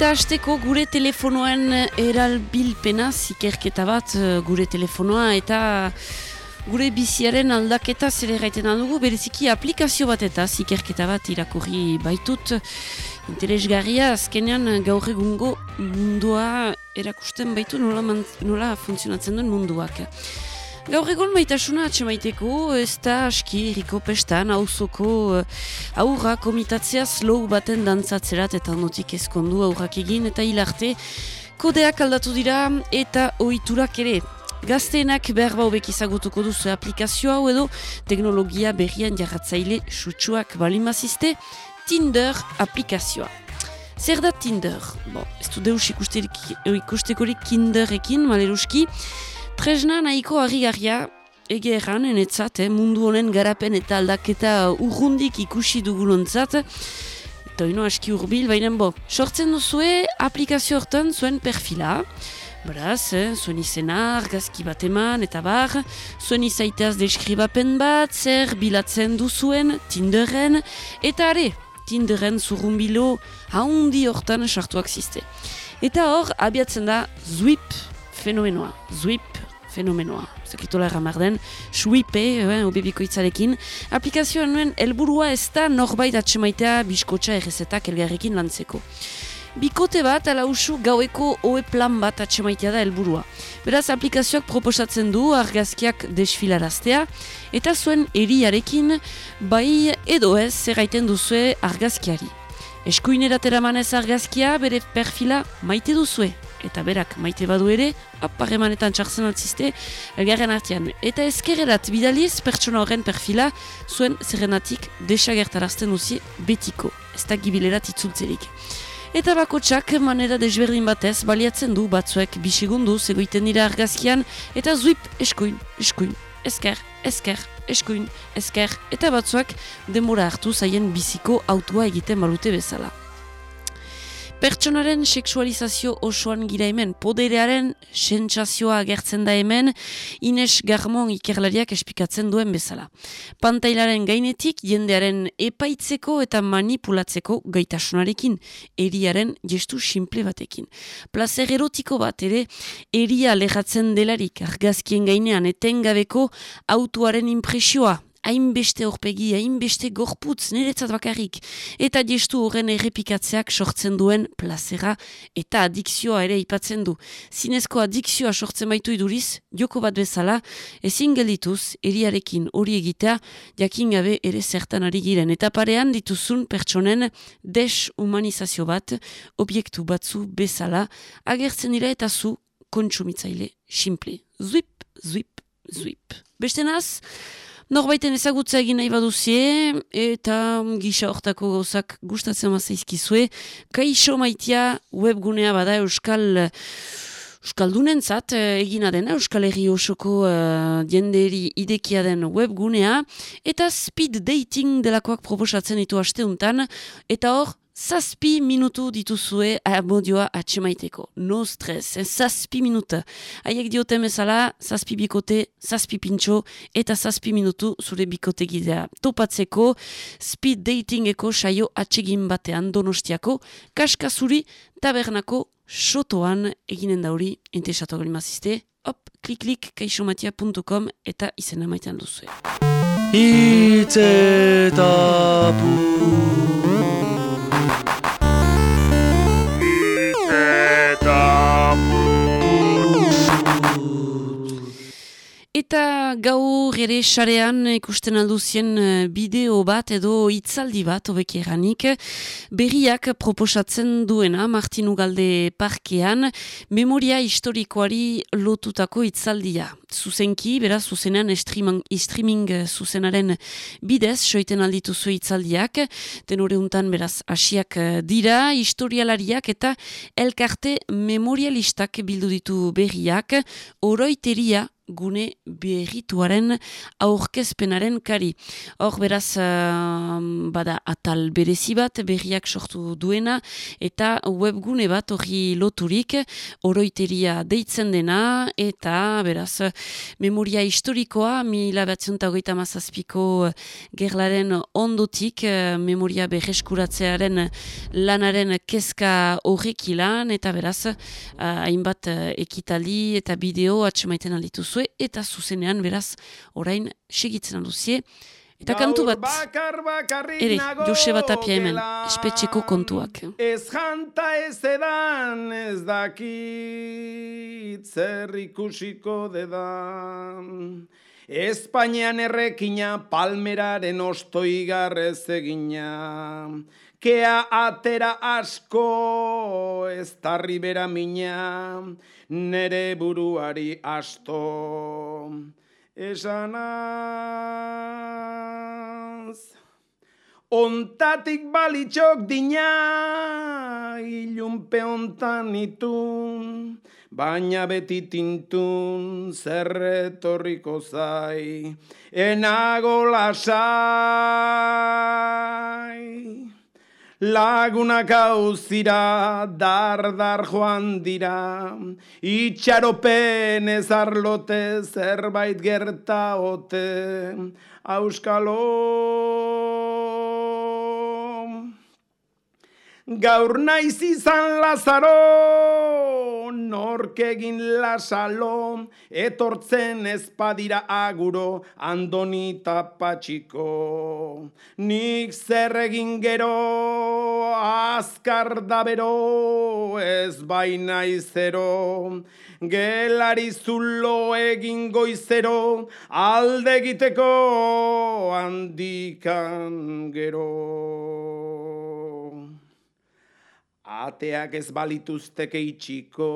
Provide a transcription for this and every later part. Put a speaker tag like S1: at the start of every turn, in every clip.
S1: Eta hasteko gure telefonoen eralbilpena zikerketa bat eh, gure telefonoa eta gure biziaren aldaketa zer erraiten aldugu bereziki aplikazio bat eta zikerketa bat irakurri baitut interesgarria azkenean gaur egungo mundua erakusten baitu nola, nola funtzionatzen duen munduak. Gaur egon maitasuna atxemaiteko, ez da aski eriko pestan, hauzoko uh, aurra komitatzea slow baten dantzatzerat eta notik ezkondu aurrak egin eta hilarte kodeak aldatu dira eta ohiturak ere. Gazteenak behar baubek izagutuko duzu aplikazioa hau edo teknologia berrian jarratzaile sutsuak balimazizte Tinder aplikazioa. Zer da Tinder? Bon, ez du deus ikustekorik Kinderekin, maleruski, Tresna nahiko harri-garria ege erran, enetzat, eh, mundu honen garapen eta aldaketa urrundik ikusi dugulontzat. Eta ino aski urbil, baina bo, sortzen duzue aplikazio hortan zuen perfila. Beraz, eh, zuen izena, argazki bat eman, eta bar, zuen izaiteaz deskribapen bat, zer bilatzen duzuen, Tinderen, eta are, Tinderen zurrumbilo haundi hortan sartuak ziste. Eta hor, abiatzen da, zuip fenomenoa, zuip fenomenoa. Zekitola erramar den, suipe, eh, obibiko itzarekin. Aplikazioa nuen, helburua ez da norbait atxemaitea biskotxa errezetak elgarrekin lantzeko. Bikote bat, ala usu, gaueko oe plan bat atxemaitea da helburua. Beraz, aplikazioak proposatzen du argazkiak desfilaraztea, eta zuen eriarekin, bai edo ez zerraiten duzue argazkiari. Eskuineratera manez argazkia, bere perfila maite duzue eta berak maite badu ere, aparremanetan txartzen altziste, elgarren artean. Eta ezkererat bidaliz pertsona horren perfila zuen zerrenatik desagertarazten duzi betiko, ez da gibilerat itzultzerik. Eta bako txak manera desberdin batez baliatzen du batzuek bisigundu zegoiten dira argazkian eta zuip eskuin, eskuin, esker, esker, eskuin, esker, eta batzuak demora hartu zaien biziko autua egiten balute bezala. Pertsonaren seksualizazio osoan gira hemen, poderearen sentsazioa agertzen da hemen, Ines Garmon ikerlariak espikatzen duen bezala. Pantailaren gainetik jendearen epaitzeko eta manipulatzeko gaitasunarekin, eriaren gestu simple batekin. Plazer erotiko bat ere, eria lehatzen delarik argazkien gainean etengabeko autuaren impresioa, hainbeste horpegi, hainbeste gorputz, niretzat bakarrik. Eta gestu horren errepikatzeak sortzen duen plazera eta adikzioa ere ipatzen du. Zinezko adikzioa sortzen baitu iduriz, joko bat bezala, ezin geldituz, eriarekin hori egitea, jakin gabe ere zertan ari giren. Eta parean dituzun pertsonen deshumanizazio bat, obiektu batzu bezala, agertzen dira eta zu kontsumitzaile simple. Zuip, zuip, zuip. Beste naz, Norbaiten ezagutza egin nahi baduzie, eta gisa hortako gauzak gustatzen mazaizkizue. Kaixo maitia webgunea bada Euskal... Euskaldunen zat, eh, egina den, Euskal Herri osoko uh, jenderi idekia den webgunea, eta speed dating delakoak proposatzen ditu asteuntan, eta hor, Zazpi minutu dituzue amodioa atxemaiteko. No stress, eh? zazpi minuta. Haiek diote mesala, zazpi bikote, zazpi pintxo, eta zazpi minutu zure bikote gidea. Topatzeko, speed datingeko saio atsegin batean donostiako, kaskazuri tabernako sotoan eginen dauri, ente esato galimazizte. Hop, klik klik kaixomatia.com eta izena maitean duzue. Itzetapu Eta gaur ere xarean ikusten alduzien eh, bideo bat edo hitzaldi bat obek eranik berriak proposatzen duena Martinu Galde Parkean memoria historikoari lotutako hitzaldia. Zuzenki, beraz, zuzenean streaming, streaming zuzenaren bidez, soiten alditu zu hitzaldiak, tenore untan, beraz, asiak eh, dira, historialariak eta elkarte memorialistak bildu ditu berriak, oroiteria gune berrituaren aurkezpenaren kari. Hor beraz bada atal berezi bat berriak sortu duena eta webgune bat hori loturik oroiteria deitzen dena eta beraz memoria historikoa mila batzionta hogeita mazazpiko gerlaren ondotik memoria berreskuratzearen lanaren kezka horrek ilan eta beraz hainbat ekitali eta bideo atxemaiten alditu zuen eta zuzenean beraz orain segitzen alduzie. Eta kantu bat, ere, Joseba Tapia hemen, espetxeko kontuak.
S2: Ez janta ez edan, ez dakit, zer ikusiko dedan. Espainian errekina, palmeraren ostoi garrez egina. Kea atera asko, ez tarri bera mina, nere buruari asto. Esanaz, ontatik balitxok dina, ilunpe ontan itun, baina beti tintun zerretorriko zai, enago lasai. Lagunak hauzira, dar-dar joan dira, itxaropen ez arlote zerbait gerta ote, auskalo. Gaur naiz izan lazaro, nork egin lasalo, etortzen ezpadira aguro, andoni tapatxiko. Nik zer egin gero, azkar da bero, ez baina izero. Gelari zulo egin goizero, alde egiteko handikan gero. Ateak ez balituzteke itxiko,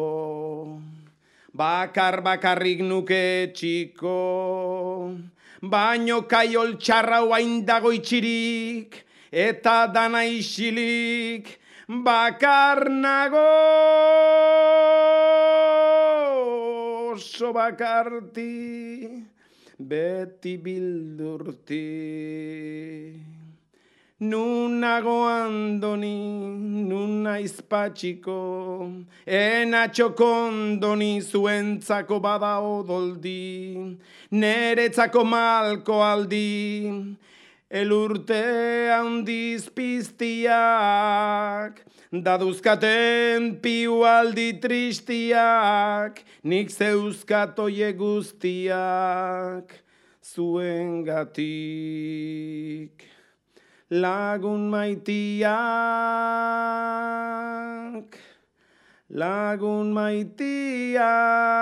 S2: bakar bakarrik nuke txiko, baino kaiol txarra hain dago itxirik, eta dana isilik, bakar nago. Oso bakarti, beti bildurti. Nunago andoni, nuna izpatxiko, ena txokondoni zuentzako bada odoldi, neretzako malko aldi, elurte handiz piztiak, daduzkaten piu aldi tristiak, nik zeuzkatoie guztiak, zuen gatik lagun maitiak, lagun maitiak.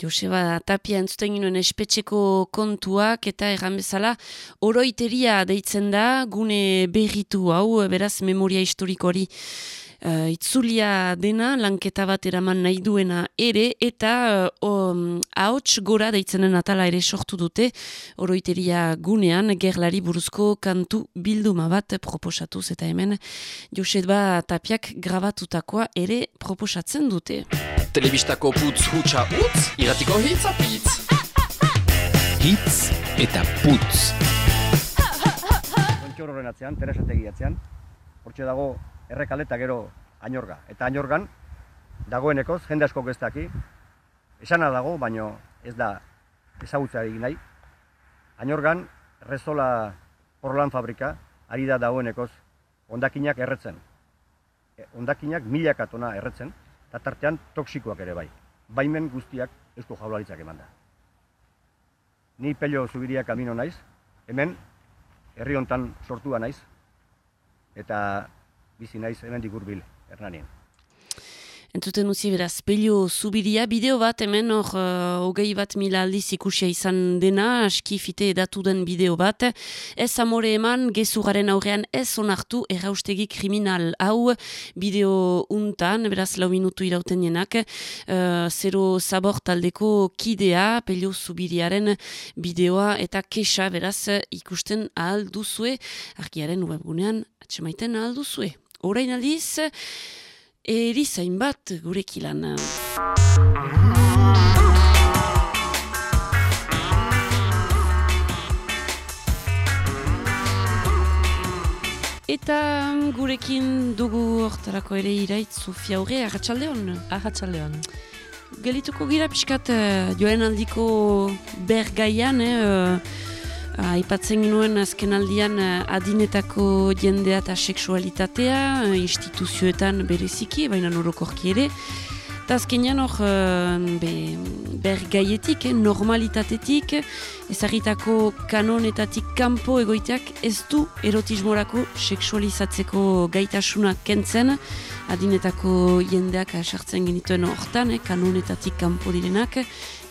S1: Joseba Tapia entzuten ginoen espetxeko kontuak eta erran bezala oroiteria deitzen da gune berritu hau, beraz memoria historikori uh, itzulia dena, lanketa bat eraman nahi duena ere, eta uh, um, ahots gora deitzenen atala ere sortu dute, oroiteria gunean, gerlari buruzko kantu bilduma bat proposatuz, eta hemen Joseba Tapiak grabatutakoa ere proposatzen dute.
S3: Telebistako putz hutsa utz, iratiko hitz apitz. Hitz eta putz.
S4: Kontxor horren atzean, Teresategi atzean, hortxe dago errekaleta gero ainorga. Eta ainorgan, dagoenekoz, jende asko geztaki, esana dago, baino ez da ezagutza egin nahi. Ainorgan, rezola porlan fabrika, ari da dagoenekoz, ondakinak erretzen. E, ondakinak milaka tona erretzen, eta tartean toksikoak ere bai. Baimen guztiak eusko jaularitzak eman da. Ni pello zubiria kamino naiz, hemen, herri hontan sortua naiz, eta bizi naiz hemen dikurbil, hernanien.
S1: Entzuten uzi beraz, pelio zubiria, bideo bat hemen hor uh, hogei bat mila aldiz ikusia izan dena, aski fite edatu den bideo bat. Ez amore eman, gezugaren aurrean ez onartu erraustegi kriminal hau bideo untan, beraz lau minutu irauten jenak, uh, zero zabor taldeko kidea, pelio zubiriaren bideoa eta kesa beraz ikusten ahal duzue, argiaren webgunean atxemaiten ahal duzue. Horain aldiz, erizain bat gurekilan. Eta mm, gurekin dugu hortarako ere irait Sofia Aurre, agatxaldeon.
S5: Ahatxaldeon.
S1: Gelituko gira pixkat eh, joen aldiko bergaian, eh, aipatzen ginuen azken aldian eh, adinetako jendea eta seksualitatea, eh, instituzioetan bereziki, baina norokorki ere. Eta azkenean hor eh, be, bergaietik, eh, normalitatetik, ezagitako kanonetatik kanpo egoiteak ez du erotismorako seksualizatzeko gaitasuna kentzen, adinetako jendeak sartzen genituen hortan, eh, kanonetatik kanpo direnak,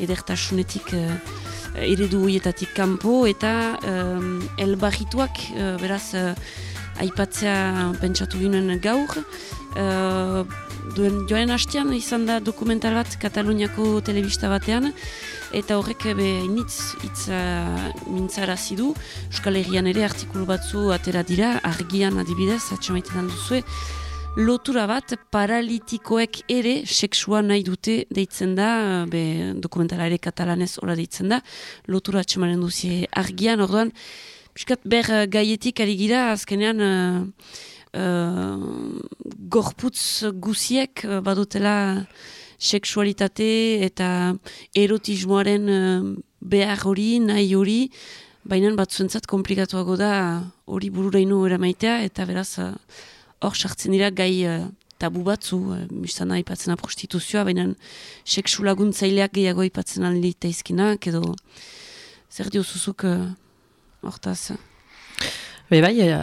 S1: edertasunetik eh, eredu hoietatik kanpo, eta eh, elbarrituak, eh, beraz, eh, aipatzea pentsatu ginen gaur, eh, duen joen hastean izan da dokumental bat Kataluniako telebista batean, eta horrek be initz itza mintzarazi du. Euskal Herrian ere artikulu batzu atera dira argian adibidez atxamaiten alduzue lotura bat paralitikoek ere seksua nahi dute deitzen da be, dokumentala ere katalanez ora deitzen da lotura atxamanen duzie argian. Orduan Piskat ber eh, gaietik ari gira azkenean uh, uh, gorputz guziek badutela seksualitate eta erotismoaren uh, behar hori, nahi hori, baina batzuentzat komplikatuago da hori bururaino eramaitea eta beraz uh, hor sartzen dira gai uh, tabu batzu, uh, mistan aipatzena prostituzioa, baina seksu laguntzaileak gehiago aipatzen alita izkinak edo zer diozuzuk uh, hortaz.
S5: Be bai, eh,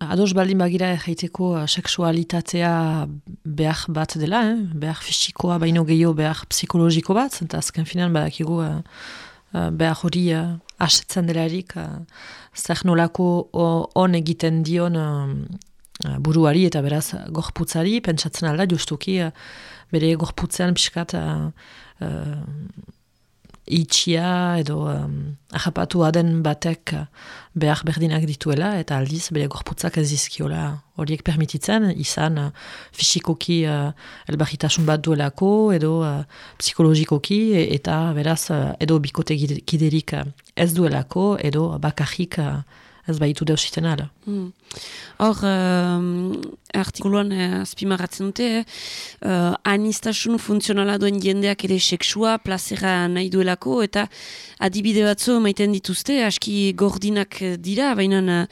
S5: ados baldin bagira uh, seksualitatea behar bat dela, eh? behar fisikoa baino gehiago behar psikologiko bat, eta azken finan badakigu behar hori asetzen delarik uh, zer nolako on egiten dion uh, buruari eta beraz gorputzari, pentsatzen alda justuki uh, bere gorputzean pixkat uh, uh, itxia edo um, ahapatua den batek uh, behar berdinak dituela eta aldiz bere gorputzak ez dizkiola horiek permititzen. Izan uh, fisikoki uh, elbarritasun bat duelako edo uh, psikologikoki eta beraz uh, edo bikote giderik ez duelako edo bakarrik uh, ez baitu deusiten ala.
S1: Hmm. Hor, uh, artikuluan uh, azpimarratzen dute, eh? uh, anistasun funtzionala duen jendeak ere seksua, plazera nahi duelako, eta adibide batzu maiten dituzte, aski gordinak dira, baina uh,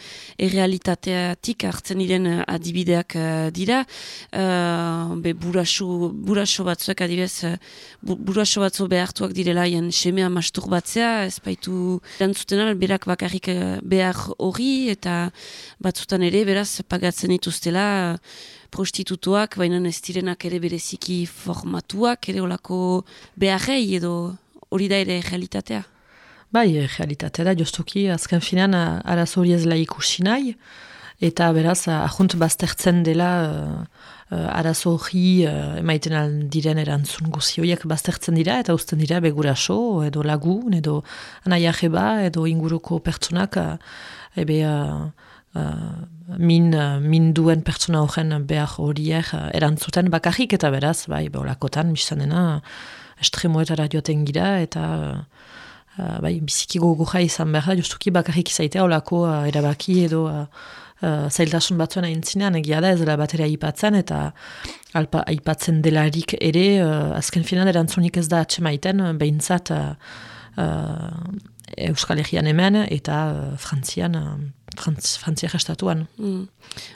S1: errealitateatik hartzen diren adibideak uh, dira, uh, be buraso, buraso batzuak adibez, uh, buraso batzu behartuak direla, jen semea masturbatzea, ez baitu erantzuten berak bakarrik behar hori, eta batzutan ere, beraz, pagatzen dituztela prostitutuak, baina ez direnak ere bereziki formatuak, ere olako beharrei edo hori da ere realitatea.
S5: Bai, realitatea da, joztuki, azken finan, araz hori ez ikusi nahi, eta beraz, ahunt baztertzen dela uh, arazo hori uh, emaiten aldiren erantzun guzioiek baztertzen dira, eta uzten dira beguraso, edo lagun, edo anaiajeba, edo inguruko pertsonak, uh, ebe... Uh, min, min duen pertsona horren behar horiek erantzuten bakarrik eta beraz, bai, beolakotan, bizanena, estremoetara joaten gira eta bai, biziki gogoja izan behar da, justuki bakarrik izaitea olako erabaki edo uh, zailtasun batzuen aintzinean egia da ez dela batera aipatzen eta alpa, aipatzen delarik ere uh, azken finan erantzunik ez da atxemaiten behintzat uh, uh, Euskal Herrian hemen eta uh, Frantzian frantz, frantziak estatuan.
S1: Mm.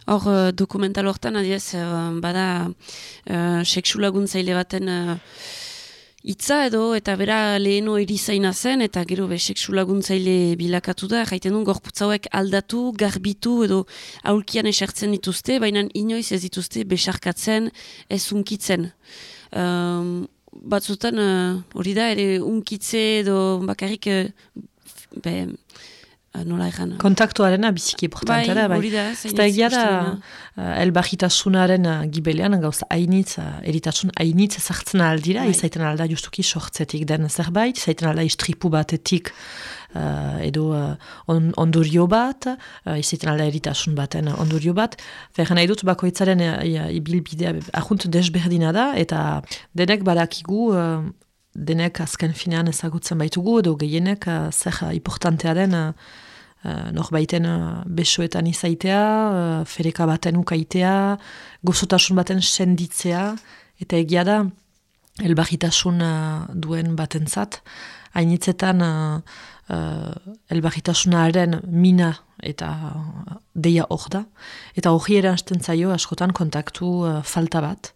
S1: Hor, uh, dokumental hortan, adiez, uh, bada uh, seksu laguntzaile baten uh, itza edo, eta bera leheno erizaina zen, eta gero be seksu laguntzaile bilakatu da, jaiten duen gorputzauek aldatu, garbitu edo aulkian esertzen dituzte, baina inoiz ez dituzte besarkatzen, ez unkitzen. Um, batzutan hori da, ere unkitze edo bakarrik be, Uh, nola egan.
S5: Kontaktuarena biziki importantea
S1: bai,
S5: da,
S1: bai. da,
S5: Eta egia da, uh, elbahitasunaren uh, gibelean, gauz hainitz, uh, eritasun hainitz ezartzen aldira, bai. izaiten alda justuki sortzetik den zerbait, izaiten alda istripu batetik edo uh, on, ondorio bat, uh, izaiten alda eritasun baten ondorio bat. Ferren nahi dut bakoitzaren uh, ibilbidea ahunt desberdina da, eta denek badakigu denek azken finean ezagutzen baitugu, edo gehienek uh, zer uh, importantea den uh, norbaiten uh, besoetan izaitea, uh, fereka baten ukaitea, gozotasun baten senditzea, eta egia da, elbarritasun uh, duen batentzat, hainitzetan uh, uh, elbarritasunaren mina eta deia hor da, eta hori eransten zaio askotan kontaktu uh, falta bat,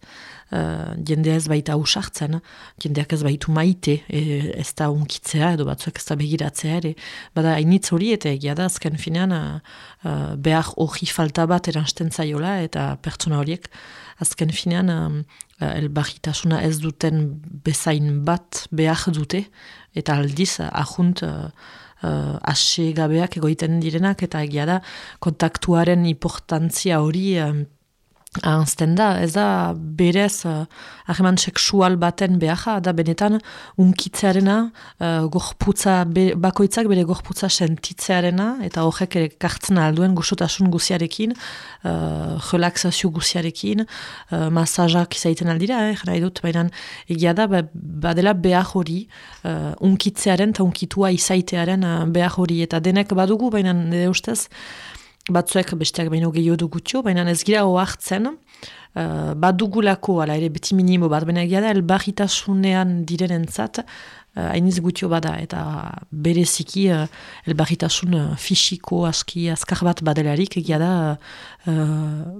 S5: uh, jendea ez baita usartzen, jendeak ez baitu maite, e, ez da unkitzea edo batzuek ez da begiratzea ere, bada hainitz hori eta egia da azken finean uh, behar hori falta bat eransten zaiola eta pertsona horiek azken finean um, elbarritasuna ez duten bezain bat behar dute eta aldiz ahunt uh, uh, ase gabeak egoiten direnak eta egia da kontaktuaren importantzia hori um, Ahazten da, ez da berez uh, ahreman seksual baten beharra, da benetan unkitzearena, uh, gorputza, be, bakoitzak bere gorputza sentitzearena, eta horrek ere kartzen alduen gusotasun guziarekin, uh, relaxazio guziarekin, uh, masajak izaiten aldira, eh, jara edut, baina egia da, ba, badela behar hori, uh, unkitzearen eta unkitua izaitearen uh, behar hori, eta denek badugu, baina nire ustez, batzuek besteak baino gehiago dugutio, baina ez gira oartzen, uh, badugulako, ala ere beti minimo bat, baina egia da, elbarritasunean direnentzat, uh, hainiz gutio bada, eta bereziki uh, elbarritasun uh, fisiko aski azkar bat badelarik, egia da, uh,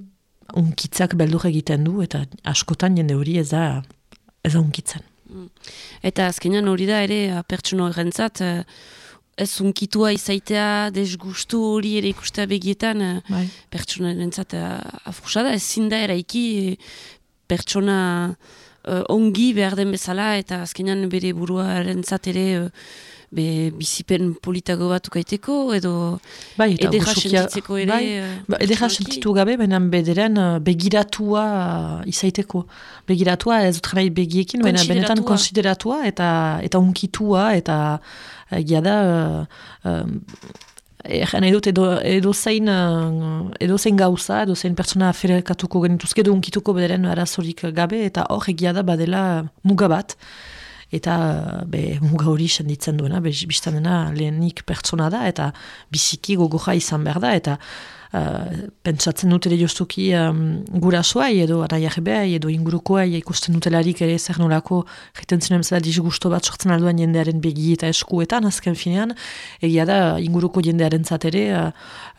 S5: unkitzak beldur egiten du, eta askotan jende hori ez da, ez da unkitzen. Mm.
S1: Eta azkenean hori da ere, pertsuno errentzat, ez unkitua izaitea, desgustu hori ere ikustea begietan, eh, bai. pertsonaren zat eh, afusada, ez zinda eraiki eh, pertsona ongi behar den bezala, eta azkenean bere buruaren ere be, bizipen politago bat ukaiteko, edo bai, edera sentitzeko ere. Bai,
S5: ba, edera sentitu gabe, baina bederen begiratua izaiteko. Begiratua ez dut begiekin, baina benetan konsideratua, eta, eta unkitua, eta egia da, uh, nahi dut edo, edo, zein, edo zein gauza, edo zein pertsona aferekatuko genituzke, edo unkituko bederen arazorik gabe, eta hor egia da badela mugabat, eta be, muga hori senditzen duena, biztan dena lehenik pertsona da, eta biziki gogoja izan behar da, eta Uh, pentsatzen dut ere joztuki um, gurasoai edo araiajebeai edo ingurukoai ikusten dutelarik ere zer nolako jiten zinen zela disgusto bat sortzen alduan jendearen begi eta eskuetan azken finean. Egia da inguruko jendearen zatere uh,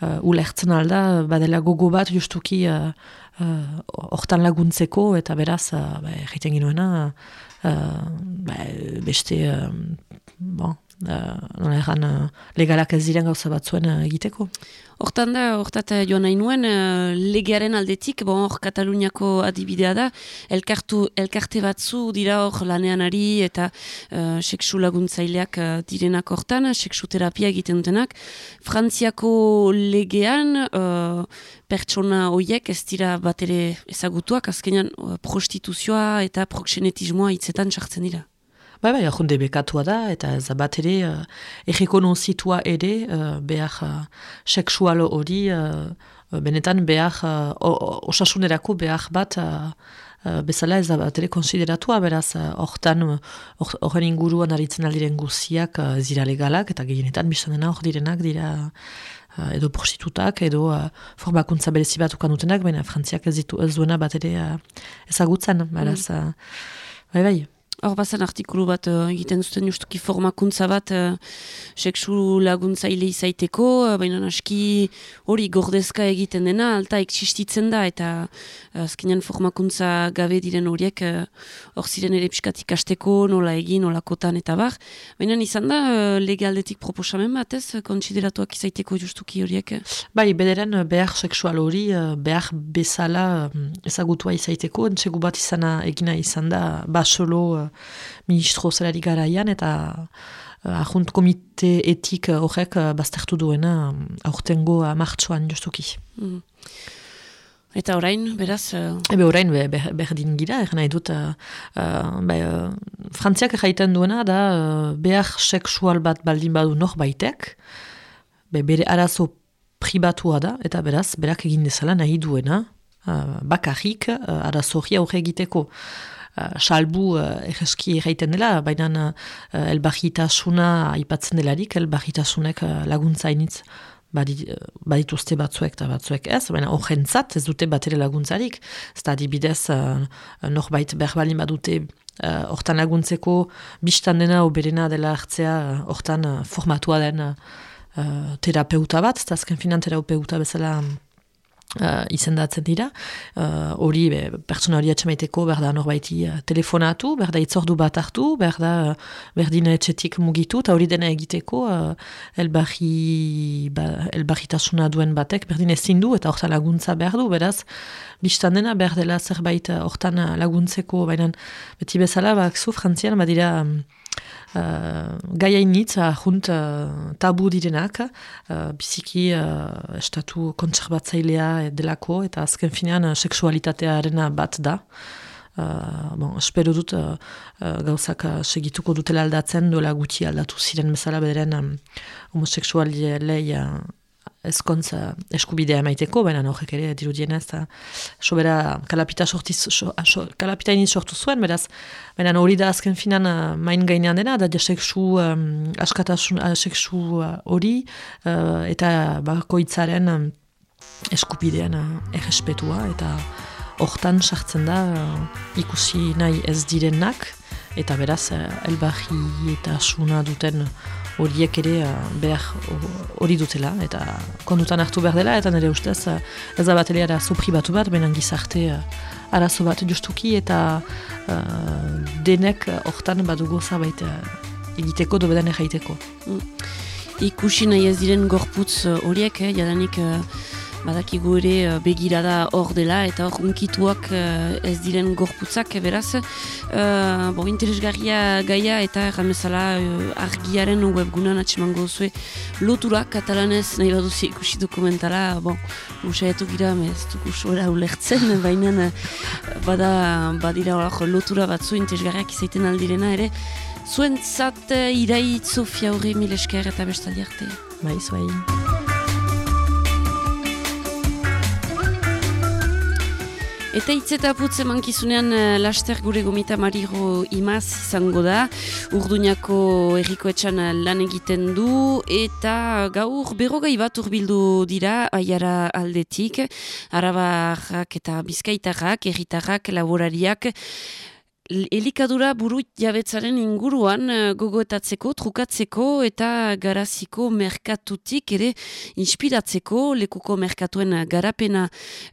S5: uh, ulertzen alda badela gogo bat justuki uh, uh, hortan laguntzeko eta beraz uh, ba, jiten ginoena uh, ba, beste uh, bon, uh, erran uh, legalak ez diren gauza batzuen uh, egiteko
S1: Hortan da, hortat joan nahi nuen, uh, legearen aldetik, bon, hor Kataluniako adibidea da, elkartu, elkarte batzu dira hor lanean ari eta uh, seksu laguntzaileak uh, direnak hortan, seksu terapia egiten dutenak. Frantziako legean, uh, pertsona horiek ez dira bat ere ezagutuak, azkenean uh, prostituzioa eta proxenetismoa hitzetan sartzen dira.
S5: Bai, bai, ahonde bekatua da, eta ez bat ere, uh, egeko zitua ere, uh, behar uh, seksual hori, uh, benetan behar, uh, osasunerako behar bat, uh, bezala ez bat ere konsideratua, beraz, hortan, uh, horren or, inguruan aritzen aldiren guziak uh, zira legalak, eta gehienetan, dena hor direnak dira, uh, edo prostitutak, edo uh, formakuntza berezi bat ukan dutenak, baina frantziak ez, ditu, ez duena bat ere uh, ezagutzen, beraz, mm. bai, bai.
S1: Hor bazan artikulu bat uh, egiten zuten justuki formakuntza bat uh, seksu laguntzaile izaiteko, uh, baina aski hori gordezka egiten dena, alta existitzen da, eta uh, azkenean formakuntza gabe diren horiek hor uh, ziren ere piskatik asteko, nola egin, nola kotan eta bar. Baina izan da uh, legaldetik proposamen bat ez, konsideratuak izaiteko justuki horiek?
S5: Bai, bederen behar seksual hori, behar bezala ezagutua izaiteko, entsegu bat izana egina izan da, basolo ministro zelari garaian eta uh, ahunt komite etik horrek uh, baztertu duena aurtengo martxoan justuki. Mm.
S1: Eta orain, beraz... Uh...
S5: Ebe orain be, be, berdin gira, er nahi dut, uh, uh, be, uh, frantziak jaiten duena da uh, behar seksual bat baldin badu nor baitek, be, bere arazo pribatua da, eta beraz, berak egin dezala nahi duena, uh, bakarrik uh, arazo hori aurre egiteko. Uh, salbu uh, egeski erraiten dela, baina uh, elbarritasuna aipatzen delarik, elbarritasunek uh, laguntza initz badituzte batzuek eta batzuek ez, baina horrentzat ez dute batere laguntzarik, ez da adibidez uh, norbait berbalin badute uh, hortan laguntzeko biztan dena oberena dela hartzea hortan uh, formatua den uh, terapeuta bat, ez azken finan terapeuta bezala uh, izendatzen dira. Uh, hori, uh, pertsona hori atxamaiteko, berda norbaiti uh, telefonatu, berda itzordu bat hartu, berda uh, berdin etxetik mugitu, eta hori dena egiteko uh, elbarri, ba, elbarritasuna duen batek, berdin ezin du, eta hortan laguntza behar du, beraz, biztan dena behar dela zerbait hortan laguntzeko, baina beti bezala, bak zu, frantzian, badira... Um, uh, gaia initz, ahunt uh, tabu direnak, uh, biziki uh, estatu kontserbatzailea delako, eta azken finean uh, seksualitatearen bat da. Uh, bon, espero dut uh, uh, gauzak segituko dutela aldatzen, duela guti aldatu ziren bezala bederen um, homoseksualilei uh, ezkontza eskubidea maiteko, baina horrek ere dirudienez, eta sobera kalapita, sortiz, so, so, kalapita iniz sortu zuen, beraz, baina hori da azken finan uh, main gainean dena, da seksu um, askatasun uh, seksu uh, hori, uh, eta bakoitzaren um, eskubidean errespetua, eta hortan sartzen da ikusi nahi ez direnak, eta beraz, uh, elbarri eta suna duten horiek ere uh, behar hori dutela, eta kondutan hartu behar dela, eta nire ustez uh, ez da bat ere arazo pribatu bat, benan gizarte uh, arazo bat justuki, eta uh, denek hortan badugu zabait uh, egiteko, dobedan erraiteko. Mm.
S1: Ikusi nahi ez diren gorputz horiek, eh, jadanik... Uh badakigu ere uh, begirada hor dela eta hor unkituak uh, ez diren gorputzak beraz. Uh, bo, interesgarria gaia eta erramezala uh, argiaren webgunan atximango zuen lotura katalanez nahi baduzi ikusi dokumentala. Bon, usaiatu gira ez duk usora ulertzen baina bada badira hor lotura batzu interesgarriak izaiten aldirena ere. Zuen zat uh, iraitzu fiaurri milesker eta bestali arte.
S5: Bai, zuai.
S1: Eta hitz eta putze mankizunean uh, laster gure gomita mariro imaz izango da. Urduñako errikoetxan lan egiten du eta gaur berrogai bat urbildu dira aiara aldetik. Arabarrak eta bizkaitarrak, erritarrak, laborariak elikadura buru jabetzaren inguruan uh, gogoetatzeko, trukatzeko eta garaziko merkatutik ere inspiratzeko lekuko merkatuen garapena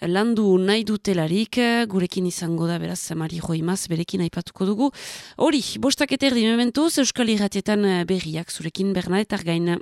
S1: landu nahi dutelarik gurekin izango da beraz Mari Joimaz berekin aipatuko dugu. Hori, bostak eta erdi mementuz Euskal Iratietan eh, berriak zurekin Bernadetar gaina.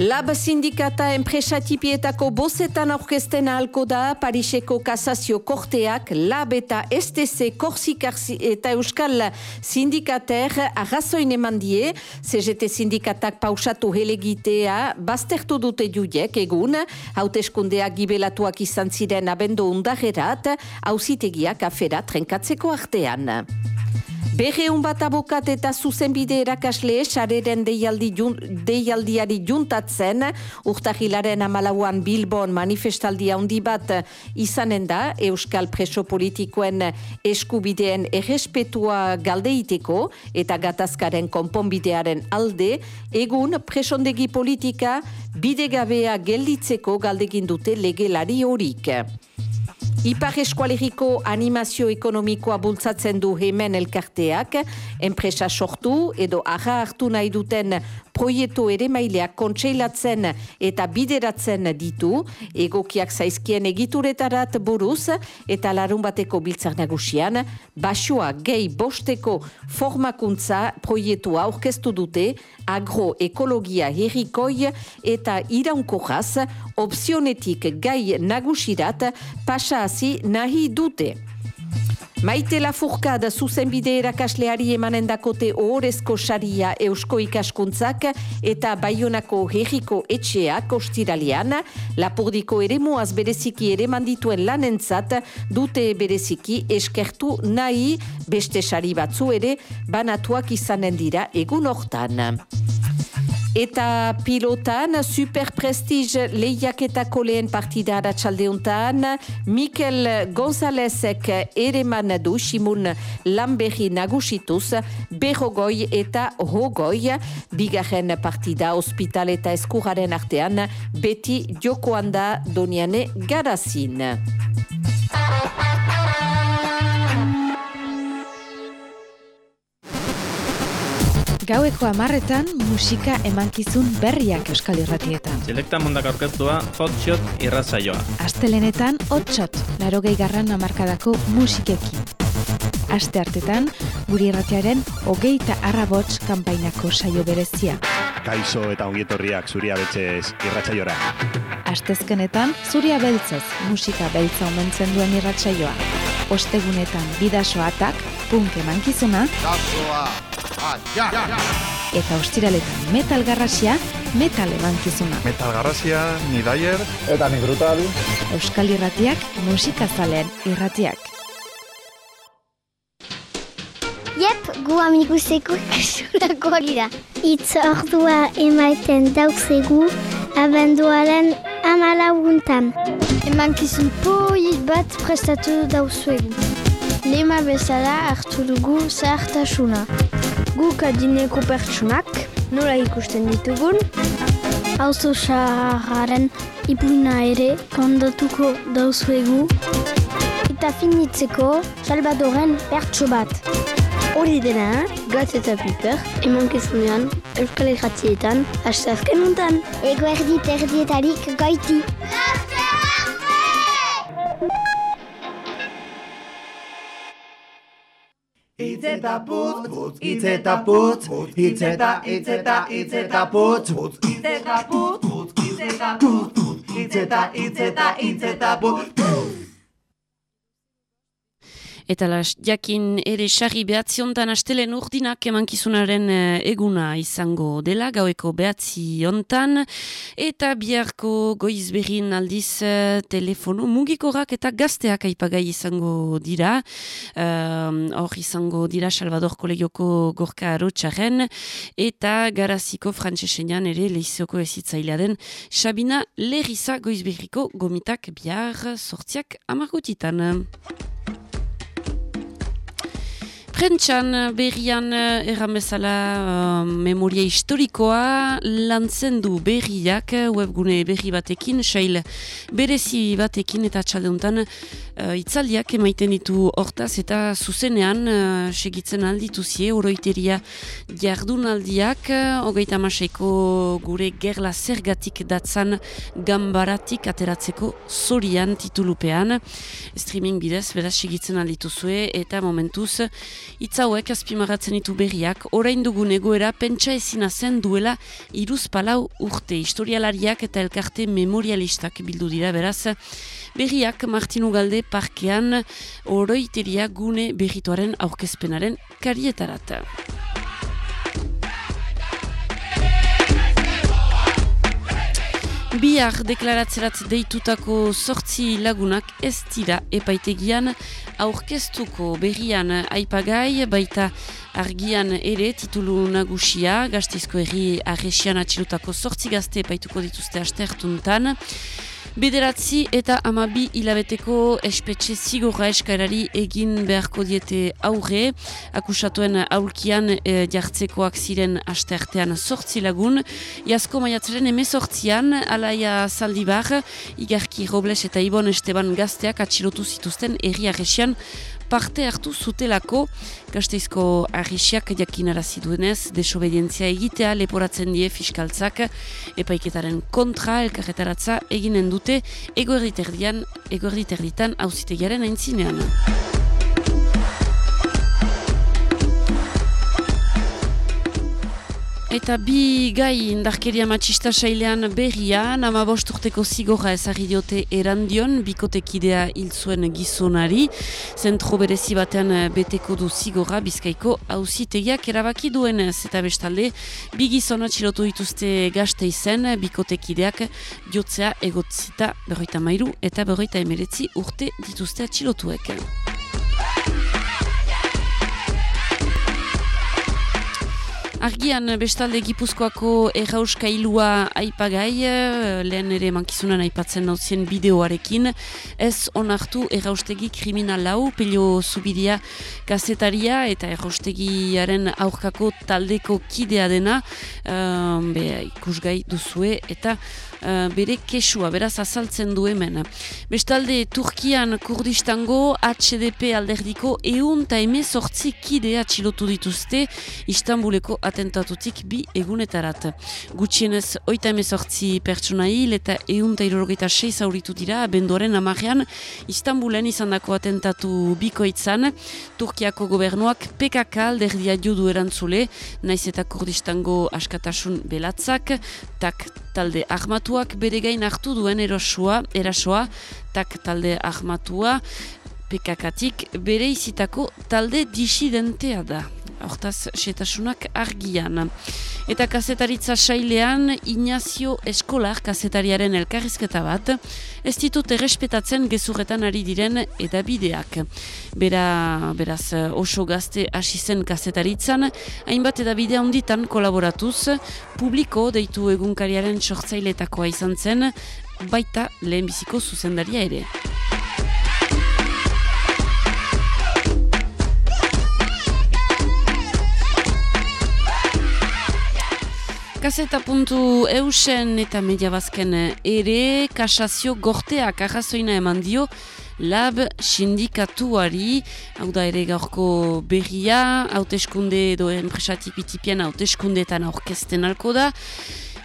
S6: Lab sindikata enpresatipietako bozetan aurkezten ahalko da Pariseko kasazio korteak Lab eta STC Korsikarzi eta Euskal sindikater arrazoin eman die CGT sindikatak pausatu helegitea baztertu dute judiek egun hauteskundeak gibelatuak izan ziren abendo undagerat hausitegiak afera trenkatzeko artean. Berreun bat abokat eta zuzenbide erakasle sareren deialdi jun, deialdiari juntatzen, urtahilaren amalauan Bilbon manifestaldia handi bat izanen da, Euskal preso politikoen eskubideen errespetua galdeiteko eta gatazkaren konponbidearen alde, egun presondegi politika bidegabea gelditzeko galdegin dute legelari horik. Ipar eskualeriko animazio ekonomikoa bultzatzen du hemen elkarteak, enpresa sortu edo arra hartu nahi duten proieto ere maileak kontseilatzen eta bideratzen ditu, egokiak zaizkien egituretarat buruz eta larun bateko biltzar nagusian, basua gehi bosteko formakuntza proietua aurkeztu dute agroekologia herrikoi eta iraunkoraz opzionetik gai nagusirat pasa nahi dute. Maite Lafurka da zuzenbide erakasleari emanen dakote ohorezko saria eusko ikaskuntzak eta baionako herriko etxeak ostiralian, lapurdiko ere muaz bereziki ere mandituen lanentzat dute bereziki eskertu nahi beste sari batzu ere banatuak izanen dira egun hortan. Eta pilotan, super prestige lehiaketako lehen partida aratsaldeuntan, Mikel Gonzalezek ere man du simun lanberri nagusituz, berrogoi eta hogoi, bigarren partida hospital eta eskuraren artean, beti jokoan da doniane garazin.
S7: Gaueko amarretan musika emankizun berriak euskal irratietan.
S8: Selekta mundak aurkeztua hotshot irratzaioa.
S7: Astelenetan hotshot, laro garran amarkadako musikekin. Aste hartetan, guri irratiaren hogeita arrabots kanpainako saio berezia.
S9: Kaixo eta ongietorriak zuria betxez irratzaiora.
S7: Astezkenetan, zuria beltzez musika beltza omentzen duen irratsaioa. Ostegunetan bidasoatak, punk emankizuna. Eta ostiraletan metal garrasia, metal emankizuna.
S10: Metal garrasia, ni daier.
S2: Eta ni brutal.
S7: Euskal irratiak, musikazalean irratiak.
S11: Jep, gu amikuseko kasurako da. Itz ordua emaiten dauzegu abenduaren amalaguntan. Emankizun poiz bat prestatu dauzuegu. Lema bezala hartu dugu zahartasuna. Guk adineko pertsunak, nola ikusten ditugun, auzo sahararen ipuina ere kondatuko dauzuegu, eta finitzeko Salvadoren pertsu bat. Hori dena, gatz eta piper, eman kizunean, euskal irratietan, hasta azken untan. Ego erdi terdietarik goiti.
S12: Itz eta putz, itz eta putz, itz eta, itz eta, itz eta putz, putz, itz eta putz, putz, itz eta putz, putz, itz eta, itz eta, itz eta putz, putz.
S1: Eta las, jakin ere sarri behatziontan astelen urdinak emankizunaren eh, eguna izango dela, gaueko behatzi ontan, eta biharko goiz berrin aldiz uh, telefono mugikorak eta gazteak aipagai izango dira, hor izango dira Salvador Kolegioko gorka arotxaren, eta garaziko frantsesenean ere lehizioko ezitzailea den Sabina Lerriza goiz berriko gomitak bihar sortziak amargotitan. Prentxan berrian erran bezala uh, memoria historikoa lantzen du berriak webgune berri batekin, sail berezi batekin eta txaldeuntan uh, itzaldiak emaiten ditu hortaz eta zuzenean uh, segitzen aldituzie oroiteria jardunaldiak hogeita maseiko gure gerla zergatik datzan gambaratik ateratzeko zorian titulupean. Streaming bidez beraz segitzen aldituzue eta momentuz Itzauek azpimaratzen ditu berriak, orain dugun egoera pentsa ezina zen duela iruz palau urte historialariak eta elkarte memorialistak bildu dira beraz. Berriak Martinu Galde parkean oroiteria gune berrituaren aurkezpenaren karietarat. Bihar deklaratzerat deitutako sortzi lagunak ez dira epaitegian aurkeztuko berrian aipagai, baita argian ere titulu nagusia, gaztizko erri arresian atxilutako sortzi gazte epaituko dituzte astertuntan. Bederatzi eta amabi hilabeteko espetxe zigorra eskarari egin beharko diete aurre, akusatuen aurkian e, jartzekoak ziren asteartean sortzi lagun, jasko maiatzaren emezortzian, alaia zaldibar, igarki Robles eta Ibon Esteban gazteak atxilotu zituzten erri arresian parte hartu zutelako gazteizko arrisiak jakinarazi duenez desobedientzia egitea leporatzen die fiskaltzak epaiketaren kontra elkarretaratza eginen dute egoerditerdian egoerditerditan hauzitegiaren aintzinean. Eta bi gai indarkeria matxista sailean berria, nama urteko zigorra ezagri diote erandion, bikotekidea hil zuen gizonari, zentro berezi batean beteko du zigorra, bizkaiko hauzitegiak erabaki duenez, eta bestalde, bi gizona txilotu dituzte gazte izen, bikotekideak jotzea egotzita berroita mairu eta berroita emeretzi urte dituzte atxilotuek. Argian bestalde Gipuzkoako errauskailua aipagai, eh, lehen ere mankizunan aipatzen nauzien bideoarekin, ez onartu erraustegi kriminal lau, pelio zubidia gazetaria eta erraustegiaren aurkako taldeko kidea dena, um, be, ikusgai duzue eta uh, bere kesua, beraz azaltzen du hemen. Bestalde, Turkian Kurdistango HDP alderdiko eun eta emezortzi kidea txilotu dituzte Istanbuleko atentatutik bi egunetarat. Gutxienez, oita emezortzi pertsona hil eta eun eta irrogeita sei zauritu dira, bendoaren amarrean Istanbulen izan dako atentatu bikoitzan, Turkiako gobernuak PKK alderdia judu erantzule, naiz eta Kurdistango askatasun belatzak, tak talde ahmatuak bere gain hartu duen erosua, erasoa, tak talde ahmatua, pekakatik bere izitako talde disidentea da. Hortaz, setasunak argian. Eta kazetaritza sailean, Ignacio Eskolar kazetariaren elkarrizketa bat, ez ditut errespetatzen gezurretan ari diren edabideak. Bera, beraz, oso gazte hasi zen kazetaritzan, hainbat edabidea onditan kolaboratuz, publiko deitu egunkariaren sortzailetakoa izan zen, baita lehenbiziko zuzendaria ere. Eusen eta media bazken ere, kasazio gorteak arrazoina eman dio, lab sindikatuari, hau da ere gaurko berria, hauteskunde edo enpresatipitipian hauteskundeetan aurkezten alko da,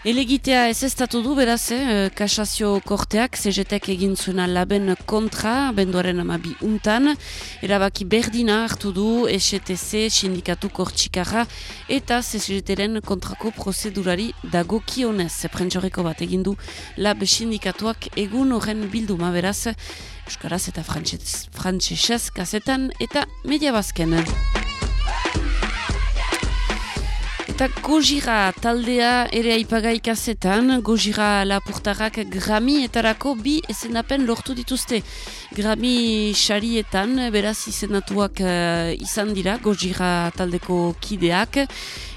S1: Elegitea ez ez du beraz, eh, kasazio korteak, CGTek egin zuena laben kontra, benduaren amabi untan, erabaki berdina hartu du STC sindikatu kortxikarra eta CGTren kontrako prozedurari dago kionez. Prentxoreko bat egin du lab sindikatuak egun horren bilduma beraz, Euskaraz eta Frantsesez kazetan eta media bazken. Eta Gojira taldea ere aipagai kasetan, Gojira lapurtarrak grami etarako bi esenapen lortu dituzte. Grami xarietan, beraz izenatuak uh, izan dira, Gojira taldeko kideak,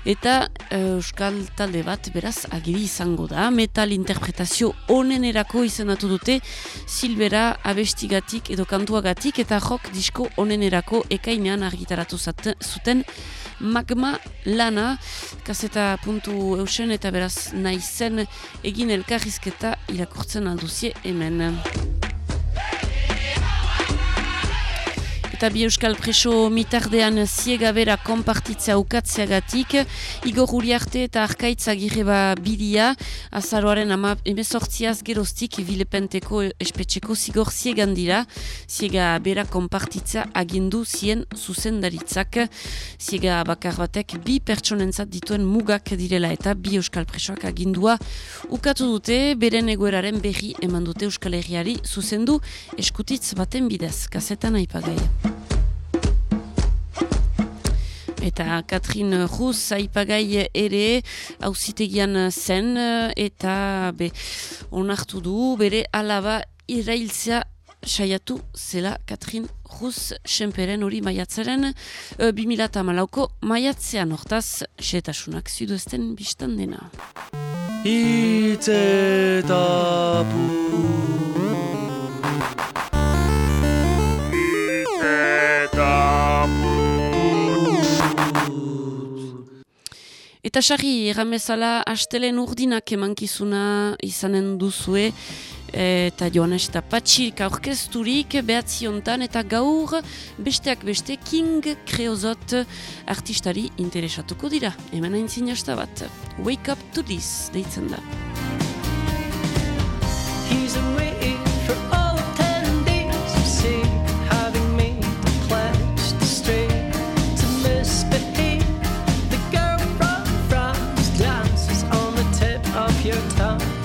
S1: eta uh, Euskal talde bat beraz agiri izango da. Metal interpretazio onenerako izanatu dute, Silbera abestigatik edo kantuagatik, eta rock disko onenerako ekainean argitaratu zuten, magma lana, kaseta puntu eusen eta beraz nahi zen egin elkarrizketa irakurtzen alduzie hemen. Eta bi euskal preso mitardean ziega bera konpartitzea ukatzeagatik, Igor Uriarte eta Arkaitza Gireba Bidia, azaroaren ama emezortziaz geroztik bilepenteko espetxeko zigor ziegan dira, ziega bera konpartitzea agindu zien zuzendaritzak, ziega bakar batek bi pertsonentzat dituen mugak direla eta bi euskal presoak agindua ukatu dute, beren egoeraren berri eman dute euskal herriari zuzendu eskutitz baten bidez, kasetan aipagai. Eta Katrin Ruz aipagai ere hauzitegian zen eta be, onartu du bere alaba irailtzea saiatu zela Katrin Ruz senperen hori maiatzaren e, 2008ko maiatzean hortaz setasunak zuduesten biztan dena. Itzetapu Eta sarri, erramezala, astelen urdinak emankizuna izanen duzue, eta joanes eta patxik aurkezturik behatziontan eta gaur besteak beste King Creozot artistari interesatuko dira. Hemen hain zinasta bat. Wake up to this, deitzen da. He's
S13: decisions your tongue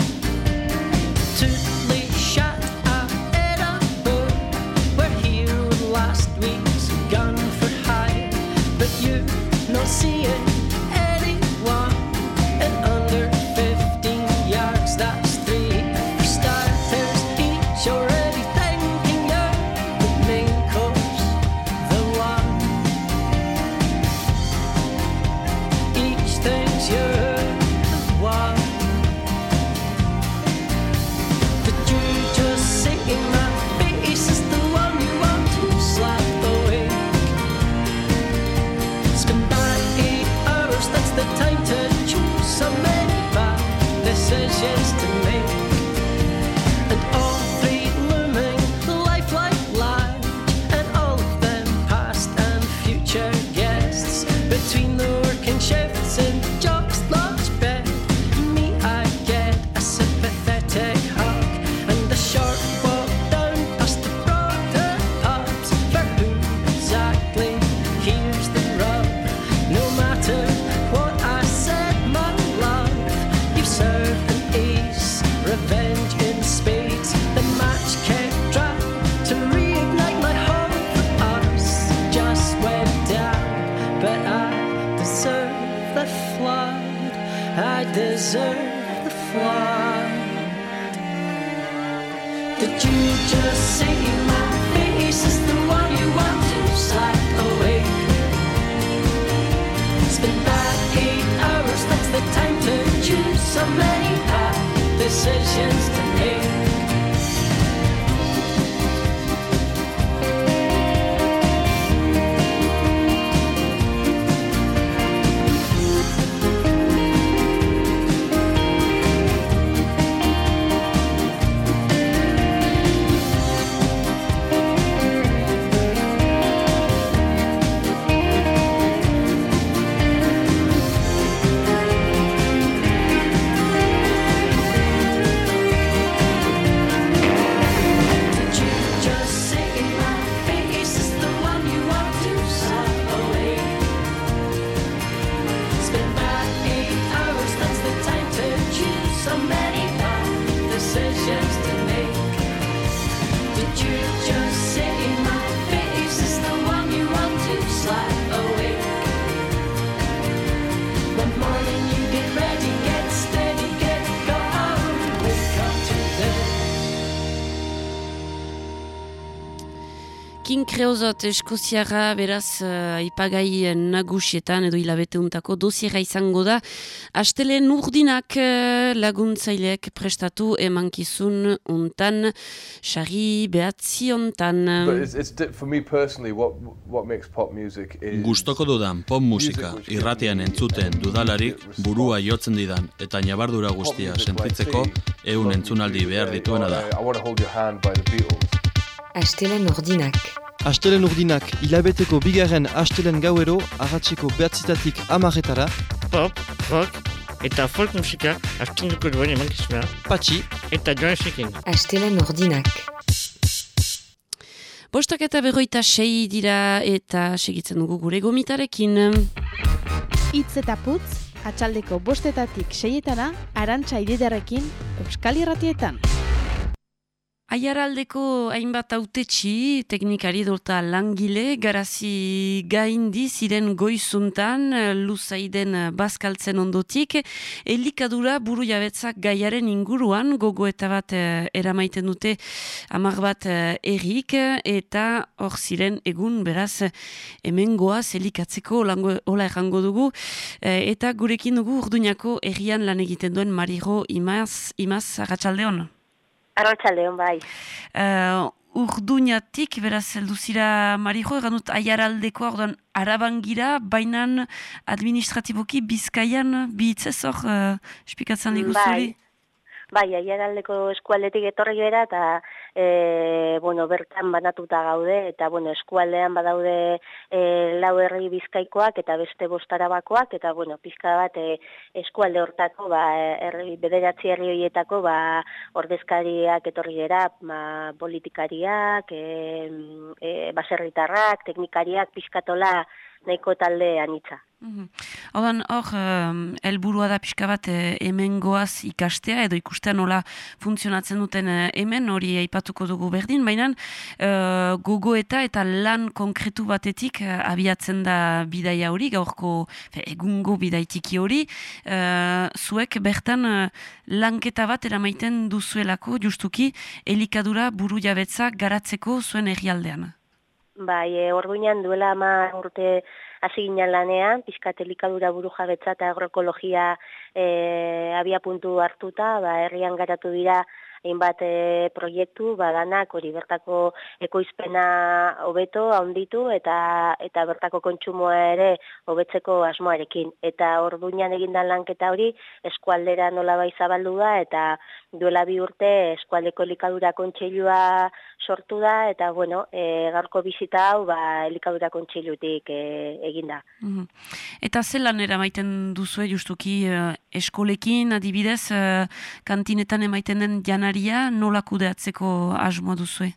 S13: so many bad decisions
S1: Creozot eskoziarra beraz uh, ipagai nagusietan edo hilabete untako dosiera izango da. Astelen urdinak uh, laguntzaileak prestatu emankizun untan, xarri behatzi ontan.
S14: But it's, it's di- for me personally, what what makes pop music is
S15: Gustoko dudan pop musika irratean entzuten dudalarik burua jotzen didan eta nabardura guztia sentitzeko ehun entzunaldi behar dituena da.
S14: Beatles.
S16: Astelen urdinak.
S17: Astelen urdinak hilabeteko bigarren astelen gauero arratseko behatzitatik amaretara.
S18: Pop, rock eta folk musika astunduko duen emankizuna.
S17: Patxi.
S18: Eta Joan Shekin.
S16: Astelen urdinak.
S1: Bostak eta berroita sei dira eta segitzen dugu gure gomitarekin.
S7: Itz eta putz, atxaldeko bostetatik seietana, arantxa ididarekin, Euskal Irratietan.
S1: Aiaraldeko hainbat autetxi, teknikari dolta langile, garazi gaindi ziren goizuntan, luzaiden bazkaltzen ondotik, elikadura buru jabetzak gaiaren inguruan, gogo eta bat eh, eramaiten dute amar bat eh, errik, eta hor ziren egun beraz hemen goaz elikatzeko lango, hola errango dugu, eh, eta gurekin dugu urduñako errian lan egiten duen Marijo Imaz, Imaz, Arratxaldeon.
S19: Arratxaldeon, bai.
S1: Uh, urduñatik, beraz, helduzira Marijo, egan dut aiaraldeko, orduan, arabangira, bainan administratiboki bizkaian, bihitzez hor, uh, espikatzen diguzuri?
S19: Bai. Bai, aiaraldeko eskualdetik etorri gara eta e, bueno, bertan banatuta gaude eta bueno, eskualdean badaude e, lau herri bizkaikoak eta beste bostarabakoak eta bueno, pizka bat e, eskualde hortako ba, herri, bederatzi herri horietako ba, ordezkariak etorri gara, ba, politikariak, e, e, baserritarrak, teknikariak, pizkatola nahiko talde anitza.
S1: Odan, hor, um, helburua da pixka bat eh, hemen goaz ikastea, edo ikustea nola funtzionatzen duten eh, hemen, hori aipatuko dugu berdin, baina uh, gogo eta eta lan konkretu batetik eh, abiatzen da bidaia hori, gaurko fe, egungo bidaitiki hori, uh, zuek bertan lanketa bat eramaiten duzuelako, justuki, elikadura buru jabetza garatzeko zuen herrialdean.
S19: Bai, e, orduinan duela ama urte hasi ginen lanean, pixkat elikadura buru jabetza eta agroekologia e, abia puntu hartuta, ba, herrian garatu dira hainbat e, proiektu, badanak hori bertako ekoizpena hobeto, handitu eta eta bertako kontsumoa ere hobetzeko asmoarekin. Eta orduñan egindan lanketa hori eskualdera nola bai zabaldu da eta duela bi urte eskualdeko elikadura kontseilua sortu da eta bueno, e, gaurko bizita hau ba elikadura kontseilutik e, eginda.
S1: Mhm. Eta zelan eramaiten duzue justuki eh, eskolekin adibidez eh, kantinetan emaiten den janaria nola kudeatzeko asmoa duzue?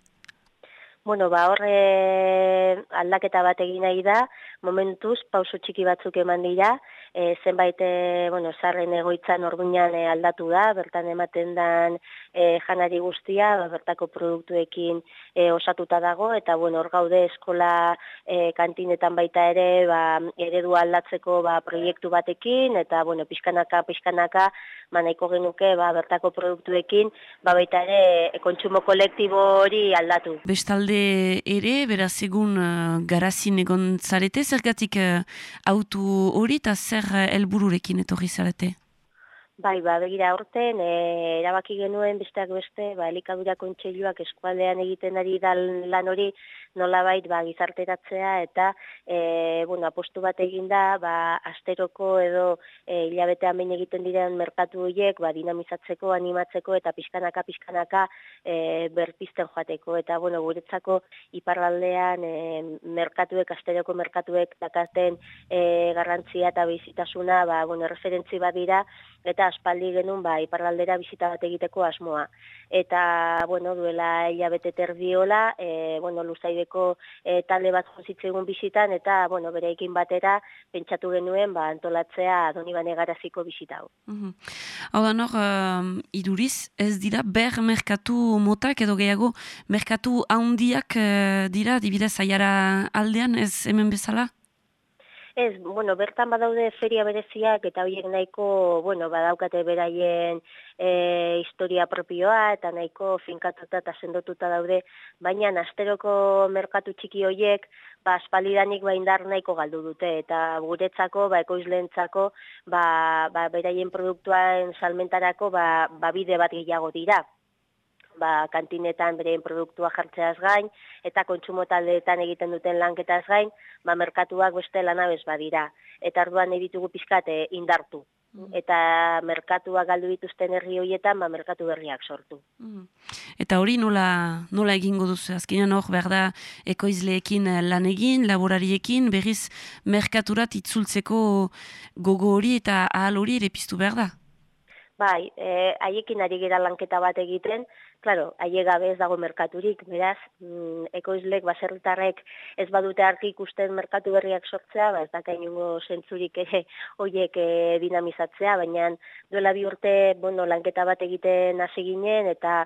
S19: Bueno, ba, horre aldaketa bat egin nahi da, momentuz pauso txiki batzuk eman dira, e, zenbait e, bueno, zarren egoitzan orduñan e, aldatu da, bertan ematen dan e, janari guztia, ba, bertako produktuekin e, osatuta dago, eta bueno, hor gaude eskola e, kantinetan baita ere, ba, eredu aldatzeko ba, proiektu batekin, eta bueno, pixkanaka, pixkanaka, ba, nahiko genuke ba, bertako produktuekin, ba, baita ere e, kontsumo kolektibo hori aldatu.
S1: Bestalde ere, beraz egun uh, garazin egon zarete, zergatik uh, hori eta zer uh, helbururekin etorri zarete?
S19: Bai, ba, begira horten, e, erabaki genuen besteak beste, ba, elikadura kontseiluak eskualdean egiten ari da lan hori, nolabait ba, gizarteratzea eta e, bueno, apostu bat eginda ba, asteroko edo e, hilabetean behin egiten diren merkatu horiek ba, dinamizatzeko, animatzeko eta pixkanaka, pixkanaka e, berpizten joateko. Eta bueno, guretzako iparraldean e, merkatuek, asteroko merkatuek dakaten e, garrantzia eta bizitasuna ba, bueno, referentzi bat dira, eta aspaldi genuen ba, iparraldera bizita bat egiteko asmoa. Eta, bueno, duela hilabete terdiola, e, bueno, luzaideko e, talde bat jozitzegun bizitan, eta, bueno, bereikin batera, pentsatu genuen, ba, antolatzea doni bane garaziko bizita hau.
S1: Mm Hau da nor, uh, iduriz, ez dira, ber merkatu motak edo gehiago, merkatu handiak uh, dira, dibidez, aiara aldean, ez hemen bezala?
S19: Ez, bueno, bertan badaude feria bereziak eta horiek nahiko, bueno, badaukate beraien e, historia propioa eta nahiko finkatuta eta sendotuta daude, baina asteroko merkatu txiki horiek, ba, espalidanik ba indar nahiko galdu dute. Eta guretzako, ba, ekoizlentzako, ba, ba, beraien produktuaren salmentarako, ba, ba bide bat gehiago dira ba, kantinetan beren produktua jartzeaz gain, eta kontsumo taldeetan egiten duten lanketaz gain, ba, merkatuak beste lanabez badira. Eta arduan ditugu pizkate indartu. Mm. Eta merkatuak galdu dituzten herri horietan, ba, merkatu berriak sortu.
S1: Mm. Eta hori nola, nola egingo duzu? Azkenean hor, behar da, ekoizleekin lan egin, laborariekin, berriz merkaturat itzultzeko gogo hori eta ahal hori ere piztu behar da?
S19: Bai, eh, haiekin ari gira lanketa bat egiten, claro, haie gabe ez dago merkaturik, beraz, mm, ekoizlek, baserritarrek ez badute arki ikusten merkatu berriak sortzea, ba ez da kainungo zentzurik ere hoiek e, dinamizatzea, baina duela bi urte, bueno, lanketa bat egiten hasi ginen, eta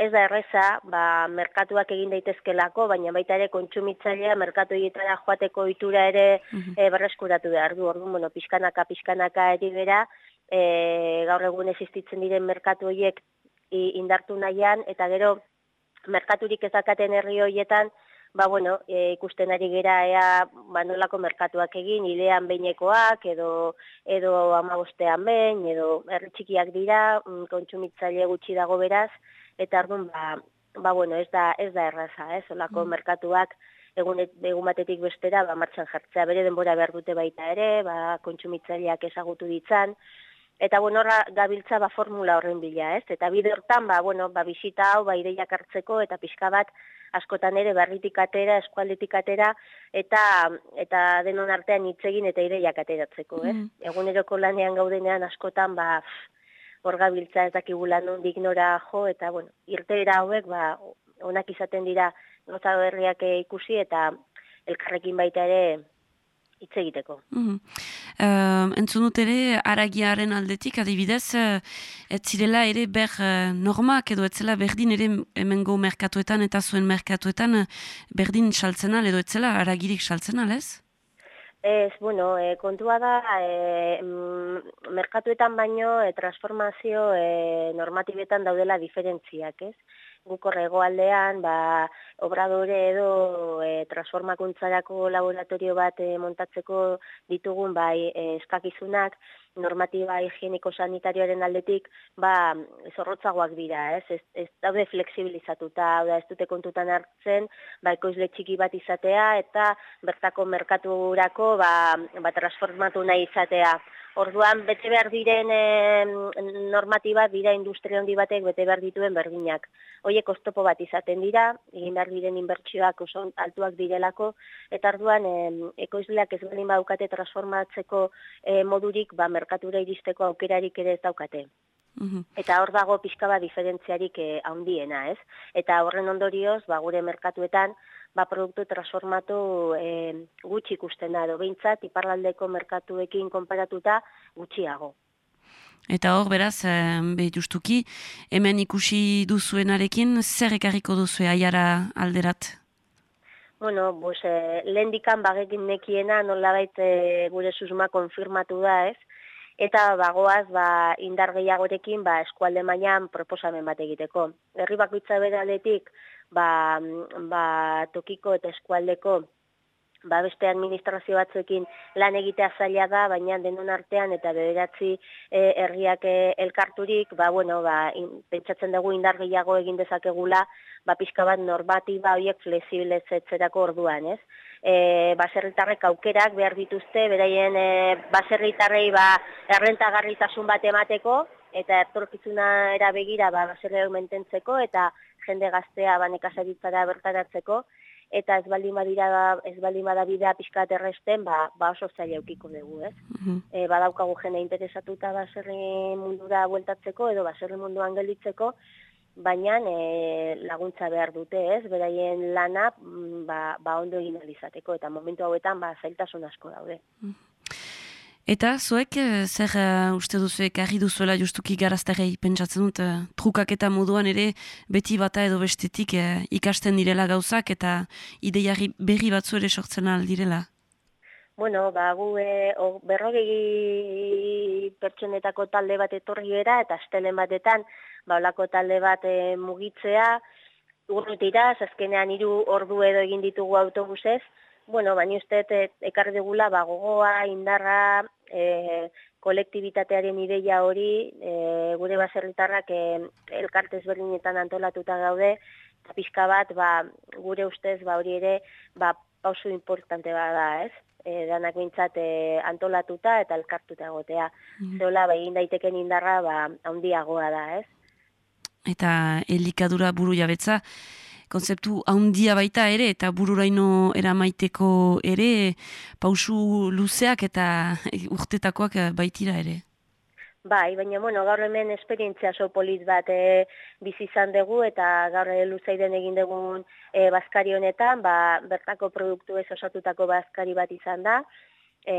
S19: ez da erreza, ba, merkatuak egin daitezkelako, baina baita ere kontsumitzailea merkatu egitara joateko itura ere mm berreskuratu behar du. Orduan, bueno, pixkanaka, pixkanaka eri bera, e, gaur egun existitzen diren merkatu horiek indartu nahian, eta gero merkaturik ezakaten herri horietan, ba bueno, e, ikusten ari gera ea ba nolako merkatuak egin, idean beinekoak edo edo 15ean behin edo herri txikiak dira, mm, kontsumitzaile gutxi dago beraz eta ordun ba, ba bueno, ez da ez da erraza, eh, solako mm. merkatuak egun egun batetik bestera ba martxan jartzea bere denbora behar dute baita ere, ba kontsumitzaileak ezagutu ditzan, Eta bueno, horra gabiltza ba formula horren bila, ez? Eta bide hortan ba bueno, ba bisita hau ba ideiak hartzeko eta pixka bat askotan ere berritik atera, eskualdetik atera eta eta denon artean hitz egin eta ideiak ateratzeko, ez? Mm. Eguneroko lanean gaudenean askotan ba hor gabiltza ez dakigula nondik nora jo eta bueno, irteera hauek ba onak izaten dira gota berriak ikusi eta elkarrekin baita ere hitz egiteko.
S1: Mm uh, entzun dut ere, aragiaren aldetik, adibidez, uh, ez zirela ere ber uh, normak edo etzela berdin ere hemengo merkatuetan eta zuen merkatuetan berdin saltzenal edo etzela aragirik saltzenal, ez?
S19: Ez, bueno, e, kontua da, e, merkatuetan baino e, transformazio e, normatibetan daudela diferentziak, ez? Guk horregoaldean, ba, obradore edo e, transformakuntzarako laboratorio bat e, montatzeko ditugun bai e, eskakizunak, normatiba higieniko sanitarioaren aldetik ba zorrotzagoak dira, ez? Ez, ez daude fleksibilizatuta, da ez dute kontutan hartzen, ba ekoizle txiki bat izatea eta bertako merkaturako ba, ba transformatu nahi izatea. Orduan, bete behar diren e, normatiba, dira industria handi batek bete behar dituen berdinak. Hoiek oztopo bat izaten dira, egin behar diren inbertsioak oso altuak direlako, eta orduan, e, ekoizleak ez baldin baukate transformatzeko e, modurik, ba, merkatura iristeko aukerarik ere ez daukate. Eta hor dago pixka bat diferentziarik eh, handiena, ez? Eta horren ondorioz, ba, gure merkatuetan, ba, produktu transformatu eh, gutxi ikusten da, behintzat, iparraldeko merkatuekin konparatuta gutxiago.
S1: Eta hor, beraz, eh, justuki, hemen ikusi duzuenarekin, zer ekarriko duzue aiara alderat?
S19: Bueno, pues, eh, lehen dikan bagekin nekiena nolabait eh, gure susma konfirmatu da, ez? Eta bagoaz, ba, indar gehiagorekin, ba, eskualde mailan proposamen bat egiteko. Herri bakoitza bere aldetik, ba, ba, tokiko eta eskualdeko ba, beste administrazio batzuekin lan egitea zaila da, baina denon artean eta bederatzi e, herriak e, elkarturik, ba, bueno, ba, in, pentsatzen dugu indar gehiago egin dezakegula, ba, pixka bat normatiba horiek flexibilezetzerako orduan, ez? E, baserritarrek aukerak behar dituzte, beraien e, baserritarrei ba, errentagarritasun bat emateko, eta ertorkizuna era begira ba, baserri mententzeko, eta jende gaztea banekasaritzara bertaratzeko, eta ez baldin badira ez baldin bada bidea pixkat erresten, ba, ba oso zaila eukiko dugu, ez? E, badaukagu jende interesatuta baserri mundura bueltatzeko edo baserri munduan gelditzeko, baina e, laguntza behar dute, ez? Beraien lana mm, ba, ba ondo egin alizateko, eta momentu hauetan ba zailtasun asko daude.
S1: Eta zuek, eh, zer uh, uste duzuek argi duzuela justuki garazterei pentsatzen dut, uh, trukak eta moduan ere beti bata edo bestetik uh, ikasten direla gauzak eta ideiari berri batzu ere sortzen direla?
S19: Bueno, ba, gu e, berrogei pertsonetako talde bat etorri era eta astelen batetan, ba, olako talde bat e, mugitzea, urrutira, azkenean hiru ordu edo egin ditugu autobusez, Bueno, baina uste ekarri dugula ba, gogoa, indarra, e, kolektibitatearen ideia hori, e, gure baserritarrak e, elkartez berdinetan antolatuta gaude, eta pixka bat, ba, gure ustez, ba, hori ere, ba, pausu importante bada, ez? E, danak bintzat e, antolatuta eta elkartuta egotea. Mm -hmm. egin daiteken indarra, ba, handiagoa da, ez?
S1: Eta elikadura buru jabetza, konzeptu handia baita ere eta bururaino eramaiteko ere pausu luzeak eta urtetakoak baitira ere.
S19: Bai, baina bueno, gaur hemen esperientzia so polit bat e, bizi izan dugu eta gaur luzeiden egin dugun e, bazkari honetan, ba, bertako produktu ez osatutako bazkari bat izan da. E,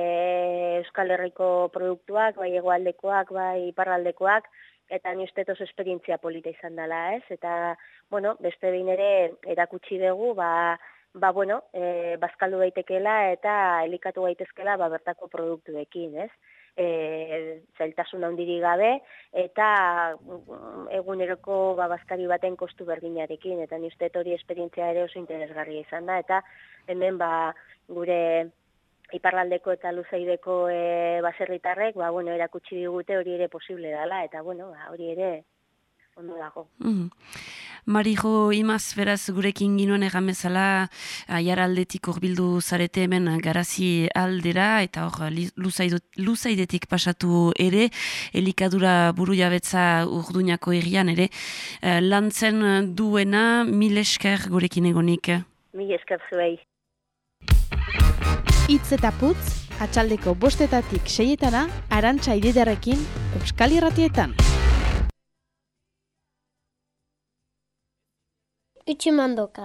S19: Euskal Herriko produktuak, bai egoaldekoak, bai iparraldekoak, eta ni uste oso esperientzia polita izan dela, ez? Eta, bueno, beste behin ere erakutsi dugu, ba, ba bueno, e, bazkaldu daitekeela eta elikatu gaitezkela ba, bertako produktuekin, ez? E, zailtasun handiri gabe eta mm, eguneroko ba, bazkari baten kostu berdinarekin. Eta ni uste hori esperientzia ere oso interesgarria izan da. Eta hemen ba, gure iparraldeko eta luzaideko e, baserritarrek, ba, bueno, erakutsi digute hori ere posible dela, eta, bueno, ba, hori ere ondo dago.
S1: Mm Marijo imaz, beraz, gurekin ginoen egan bezala, aiar aldetik horbildu zarete hemen garazi aldera, eta hor, luzaidetik pasatu ere, elikadura buru jabetza urduñako egian ere, eh, lantzen duena, mil esker gurekin egonik.
S19: Mil esker zuei.
S7: Itz eta putz, atxaldeko bostetatik seietana, arantxa ididarekin, Euskal Irratietan.
S11: Itximandoka.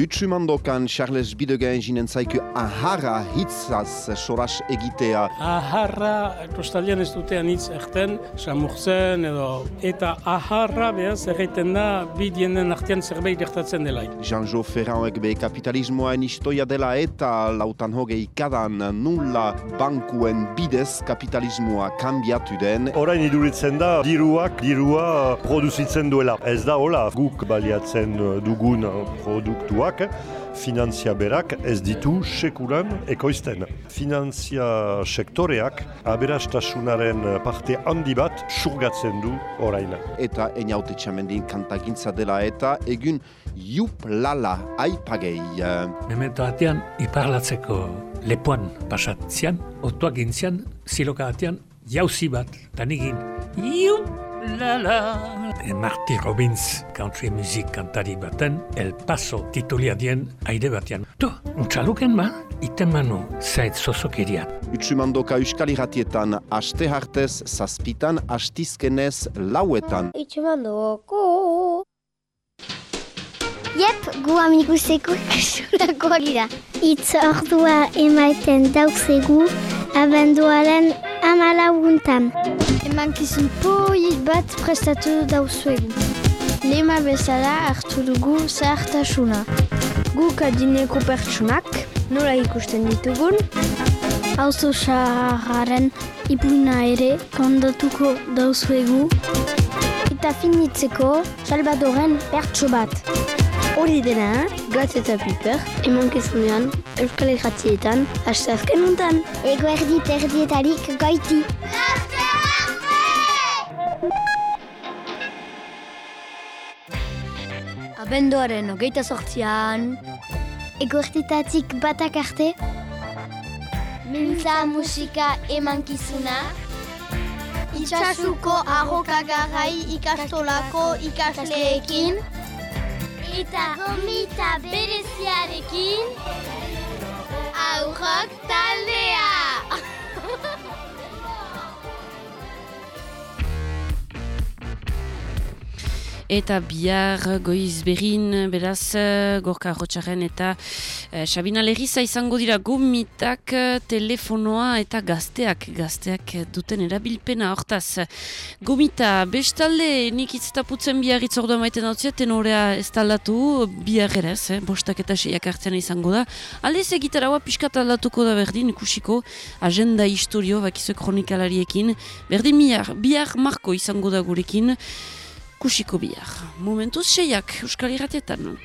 S20: Utsumandokan Charles Bidegen jinen zaiku aharra hitzaz soras egitea.
S21: Aharra, kostalian ez dutean hitz erten, samurtzen edo, eta aharra behaz erreiten da bidienen artean zerbait gertatzen dela.
S20: Jean-Jo Ferrauek be kapitalismoan istoia dela eta lautan hogei kadan nulla bankuen bidez kapitalismoa kambiatu den.
S22: Orain iduritzen da, diruak, dirua produzitzen duela. Ez da hola, guk baliatzen dugun produktua, finanzia berak ez ditu sekulan ekoizten. Finanzia sektoreak aberastasunaren parte handi bat surgatzen du orain.
S20: Eta eniaute txamendin kantagintza dela eta egun jup lala aipagei.
S23: Memento batean iparlatzeko lepoan pasatzian, otuak gintzian, ziloka batean, jauzi bat, tanigin, jup lala. E Marty Robbins country music kantari baten, El Paso titulia dien aide batean. To, untxaluken ba, iten manu zait zozokeriat.
S20: Utsumandoka euskal irratietan aste hartez, zazpitan, astizkenez, lauetan.
S11: Itxumandoko. Jep, gu amikuseko kasurako gira. Itz ordua emaiten dauzegu abenduaren amalaguntan. Emankizun poiet bat prestatu dauzuegu. Lema bezala hartu dugu zahartasuna. Guk adineko pertsunak, nola ikusten ditugun, auzo sahararen ipuna ere kondatuko dauzuegu. Eta finitzeko Salvadoren pertsu bat. Hori dena, gatz eta piper, emankizunean, euskal irratietan, haste azken untan. Ego erdi terdietarik goiti. Abenduaren hogeita sortzian. Ego erditatik batak arte. Mintza musika emankizuna. Itxasuko arrokagarai ikastolako ikasleekin. Eta gomita bereziarekin. Aurrok taldea!
S1: Eta bihar goiz berin, beraz, gorka rotxaren eta eh, Sabina Lerriza izango dira gomitak eh, telefonoa eta gazteak, gazteak duten erabilpena hortaz. Gomita, bestalde, nik itztaputzen bihar itzordua maiten hau tenorea ez talatu, bihar ere, eh, bostak eta seiak hartzen izango da. Alez egitaraua pixkat aldatuko da berdin, ikusiko, agenda historio, bakizu kronikalariekin, berdin bihar, bihar marko izango da gurekin, kusiko bihar. Momentuz seiak, Euskal Irratietan.